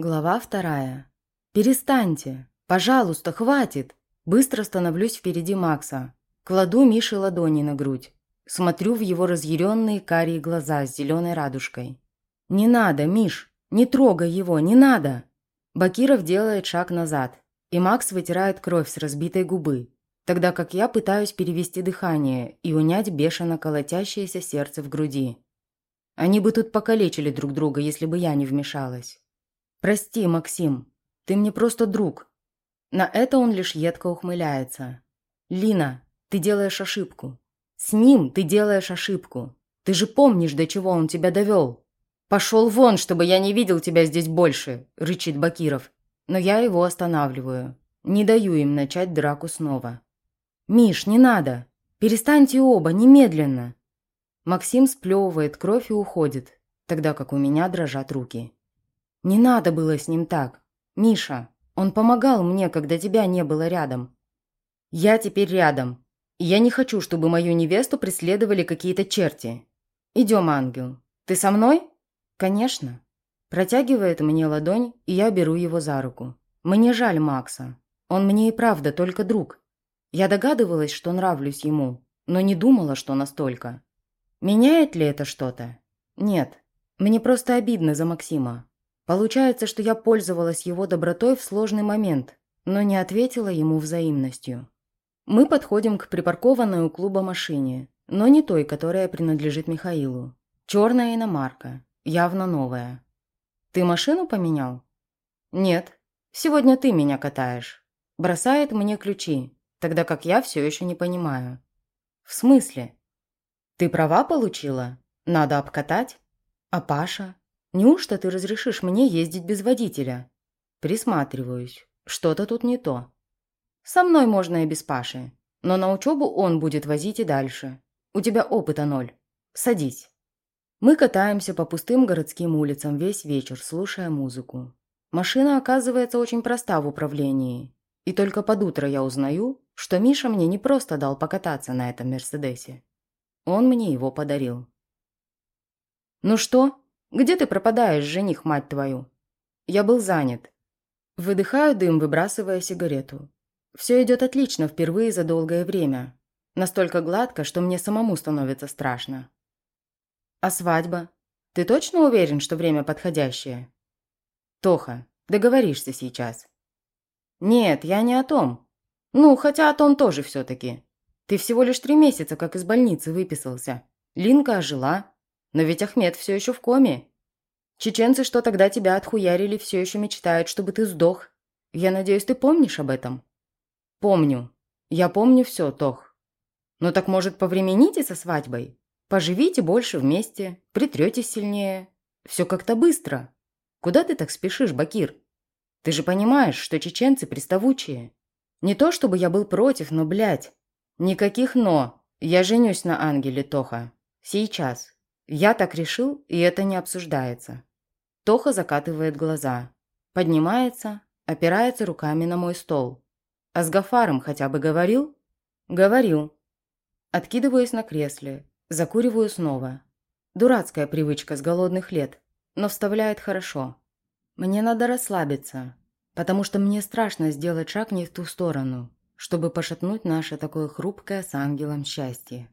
Глава вторая. «Перестаньте! Пожалуйста, хватит!» Быстро становлюсь впереди Макса. Кладу Мише ладони на грудь. Смотрю в его разъяренные карие глаза с зеленой радужкой. «Не надо, Миш! Не трогай его, не надо!» Бакиров делает шаг назад, и Макс вытирает кровь с разбитой губы, тогда как я пытаюсь перевести дыхание и унять бешено колотящееся сердце в груди. Они бы тут покалечили друг друга, если бы я не вмешалась. «Прости, Максим, ты мне просто друг». На это он лишь едко ухмыляется. «Лина, ты делаешь ошибку. С ним ты делаешь ошибку. Ты же помнишь, до чего он тебя довел. «Пошел вон, чтобы я не видел тебя здесь больше», – рычит Бакиров. Но я его останавливаю. Не даю им начать драку снова. «Миш, не надо! Перестаньте оба, немедленно!» Максим сплевывает кровь и уходит, тогда как у меня дрожат руки. «Не надо было с ним так. Миша, он помогал мне, когда тебя не было рядом. Я теперь рядом, я не хочу, чтобы мою невесту преследовали какие-то черти. Идем, ангел. Ты со мной? Конечно. Протягивает мне ладонь, и я беру его за руку. Мне жаль Макса. Он мне и правда только друг. Я догадывалась, что нравлюсь ему, но не думала, что настолько. Меняет ли это что-то? Нет. Мне просто обидно за Максима. Получается, что я пользовалась его добротой в сложный момент, но не ответила ему взаимностью. Мы подходим к припаркованной у клуба машине, но не той, которая принадлежит Михаилу. Черная иномарка, явно новая. «Ты машину поменял?» «Нет. Сегодня ты меня катаешь». Бросает мне ключи, тогда как я все еще не понимаю. «В смысле?» «Ты права получила? Надо обкатать? А Паша? Неужто ты разрешишь мне ездить без водителя?» Присматриваюсь. Что-то тут не то. Со мной можно и без Паши. Но на учебу он будет возить и дальше. У тебя опыта ноль. Садись. Мы катаемся по пустым городским улицам весь вечер, слушая музыку. Машина оказывается очень проста в управлении. И только под утро я узнаю, что Миша мне не просто дал покататься на этом Мерседесе. Он мне его подарил. «Ну что? Где ты пропадаешь, жених, мать твою?» Я был занят. Выдыхаю дым, выбрасывая сигарету. Все идет отлично впервые за долгое время. Настолько гладко, что мне самому становится страшно. А свадьба? Ты точно уверен, что время подходящее? Тоха, договоришься сейчас. Нет, я не о том. Ну, хотя о том тоже все-таки. Ты всего лишь три месяца как из больницы выписался. Линка ожила. Но ведь Ахмед все еще в коме. Чеченцы, что тогда тебя отхуярили, все еще мечтают, чтобы ты сдох. Я надеюсь, ты помнишь об этом? «Помню. Я помню все, Тох. Ну так, может, повремените со свадьбой? Поживите больше вместе, притретесь сильнее. Все как-то быстро. Куда ты так спешишь, Бакир? Ты же понимаешь, что чеченцы приставучие. Не то чтобы я был против, но, блядь, никаких «но». Я женюсь на Ангеле, Тоха. Сейчас. Я так решил, и это не обсуждается. Тоха закатывает глаза. Поднимается, опирается руками на мой стол. А с Гафаром хотя бы говорил? Говорил. Откидываюсь на кресле, закуриваю снова. Дурацкая привычка с голодных лет, но вставляет хорошо. Мне надо расслабиться, потому что мне страшно сделать шаг не в ту сторону, чтобы пошатнуть наше такое хрупкое с ангелом счастье.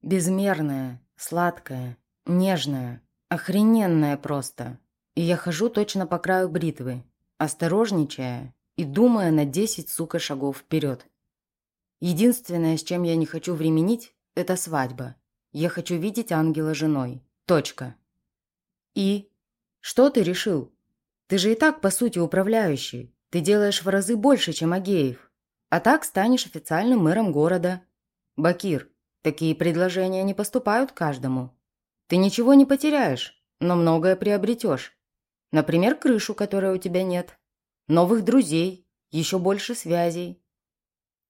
Безмерное, сладкое, нежное, охрененное просто. И я хожу точно по краю бритвы, осторожничая и думая на 10, сука, шагов вперед. Единственное, с чем я не хочу временить, это свадьба. Я хочу видеть ангела женой. Точка. И? Что ты решил? Ты же и так, по сути, управляющий. Ты делаешь в разы больше, чем Агеев. А так станешь официальным мэром города. Бакир, такие предложения не поступают каждому. Ты ничего не потеряешь, но многое приобретешь. Например, крышу, которой у тебя нет. Новых друзей, еще больше связей.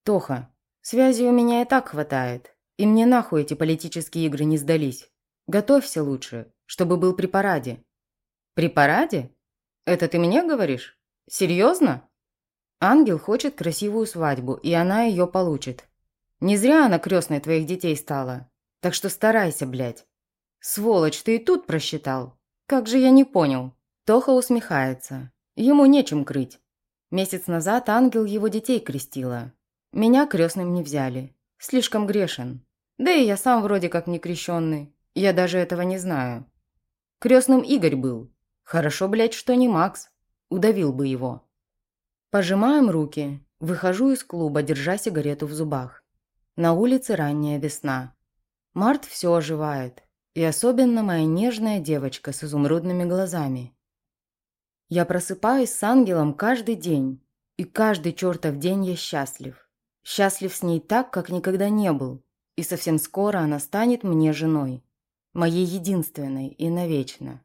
Тоха, связей у меня и так хватает. И мне нахуй эти политические игры не сдались. Готовься лучше, чтобы был при параде. При параде? Это ты мне говоришь? Серьезно? Ангел хочет красивую свадьбу, и она ее получит. Не зря она крестной твоих детей стала. Так что старайся, блядь. Сволочь, ты и тут просчитал. Как же я не понял. Тоха усмехается. Ему нечем крыть. Месяц назад ангел его детей крестила. Меня крестным не взяли. Слишком грешен. Да и я сам вроде как не крещенный. Я даже этого не знаю. Крестным Игорь был. Хорошо, блядь, что не Макс. Удавил бы его. Пожимаем руки. Выхожу из клуба, держа сигарету в зубах. На улице ранняя весна. Март все оживает. И особенно моя нежная девочка с изумрудными глазами. Я просыпаюсь с ангелом каждый день. И каждый чертов день я счастлив. Счастлив с ней так, как никогда не был. И совсем скоро она станет мне женой. Моей единственной и навечно.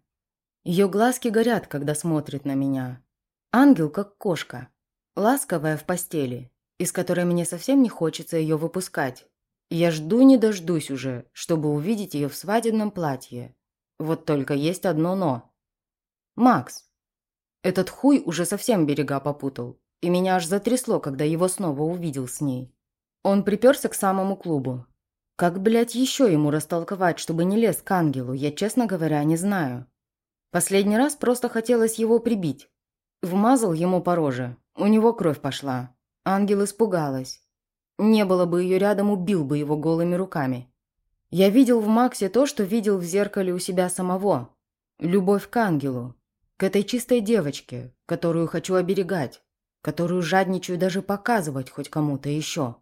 Ее глазки горят, когда смотрит на меня. Ангел как кошка. Ласковая в постели, из которой мне совсем не хочется ее выпускать. Я жду не дождусь уже, чтобы увидеть ее в свадебном платье. Вот только есть одно «но». Макс. Этот хуй уже совсем берега попутал, и меня аж затрясло, когда его снова увидел с ней. Он приперся к самому клубу. Как, блядь, еще ему растолковать, чтобы не лез к ангелу, я, честно говоря, не знаю. Последний раз просто хотелось его прибить. Вмазал ему по роже, у него кровь пошла. Ангел испугалась. Не было бы ее рядом, убил бы его голыми руками. Я видел в Максе то, что видел в зеркале у себя самого. Любовь к ангелу. К этой чистой девочке, которую хочу оберегать. Которую жадничаю даже показывать хоть кому-то еще.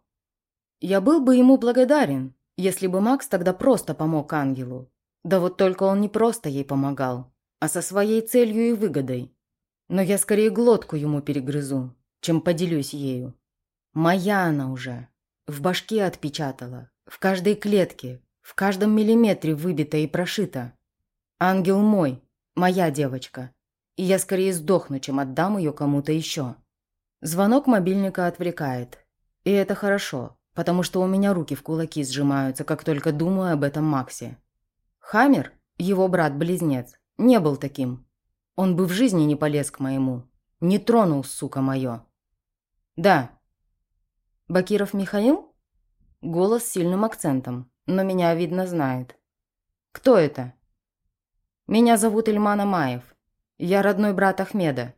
Я был бы ему благодарен, если бы Макс тогда просто помог ангелу. Да вот только он не просто ей помогал, а со своей целью и выгодой. Но я скорее глотку ему перегрызу, чем поделюсь ею. Моя она уже. В башке отпечатала. В каждой клетке. В каждом миллиметре выбита и прошита. Ангел мой. Моя девочка. И я скорее сдохну, чем отдам ее кому-то еще. Звонок мобильника отвлекает. И это хорошо, потому что у меня руки в кулаки сжимаются, как только думаю об этом Максе. Хаммер, его брат-близнец, не был таким. Он бы в жизни не полез к моему. Не тронул, сука, мое. Да, «Бакиров Михаил?» Голос с сильным акцентом, но меня, видно, знает. «Кто это?» «Меня зовут Ильман Амаев. Я родной брат Ахмеда».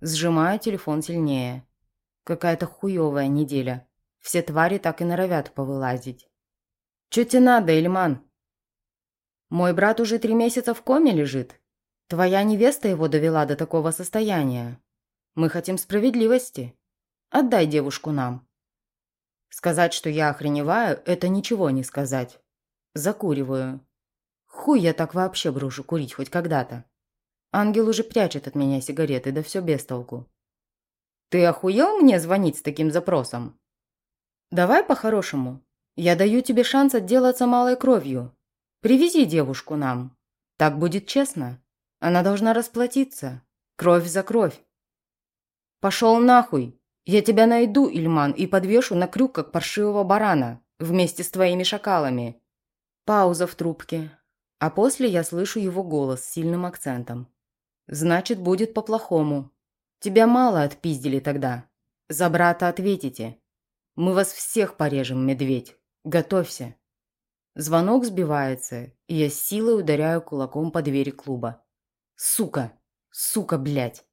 Сжимаю телефон сильнее. Какая-то хуевая неделя. Все твари так и норовят повылазить. «Чё тебе надо, Ильман?» «Мой брат уже три месяца в коме лежит. Твоя невеста его довела до такого состояния. Мы хотим справедливости». Отдай девушку нам». Сказать, что я охреневаю, это ничего не сказать. Закуриваю. Хуй я так вообще брошу курить хоть когда-то. Ангел уже прячет от меня сигареты, да все без толку. «Ты охуел мне звонить с таким запросом?» «Давай по-хорошему. Я даю тебе шанс отделаться малой кровью. Привези девушку нам. Так будет честно. Она должна расплатиться. Кровь за кровь». «Пошел нахуй!» Я тебя найду, Ильман, и подвешу на крюк, как паршивого барана, вместе с твоими шакалами». Пауза в трубке. А после я слышу его голос с сильным акцентом. «Значит, будет по-плохому. Тебя мало отпиздили тогда. За брата ответите. Мы вас всех порежем, медведь. Готовься». Звонок сбивается, и я с силой ударяю кулаком по двери клуба. «Сука! Сука, блядь!»